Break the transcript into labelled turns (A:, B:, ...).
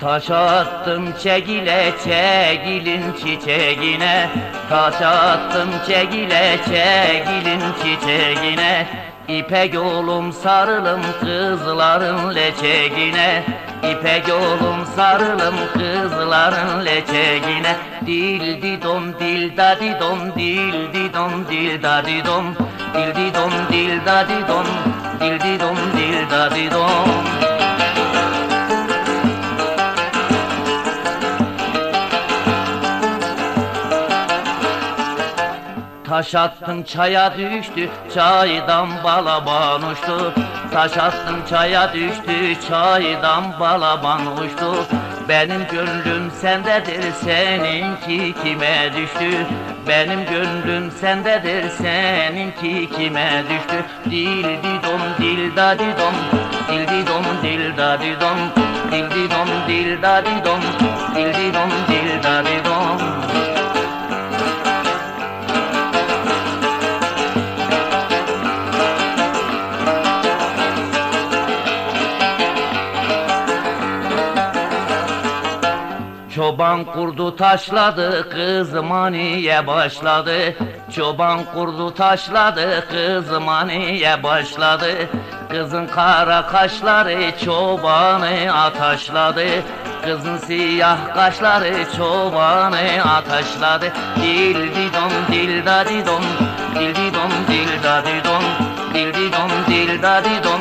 A: Taş attım çekile çekilin çiçeğine. Taş attım çekile çekilin çiçeğine. İpek yolum sarılım kızların leçegine. İpek yolum sarılım kızların leçegine. Dil didom dil da didom dil didom dil da didom. Dil didom dil da didom dil didom dil da didom Taş attım çaya düştü, çaydan balaban uçtu. Taş attım çaya düştü, çaydan balaban uçtu. Benim gönlüm sendedir, seninki kime düştü? Benim gönlüm sendedir, seninki kime düştü? Dil didom, dil da didom, dil didom, dil da didom, dil didom, dil da didom, dil didom, dil da didom. Çoban kurdu taşladı kızıma niye başladı. Çoban kurdu taşladı kızıma niye başladı. Kızın kara kaşları çobanı ataşladı. Kızın siyah kaşları çobanı ataşladı. Dil didom dil da didom Dil didom dil da didom Dil didom dil da didom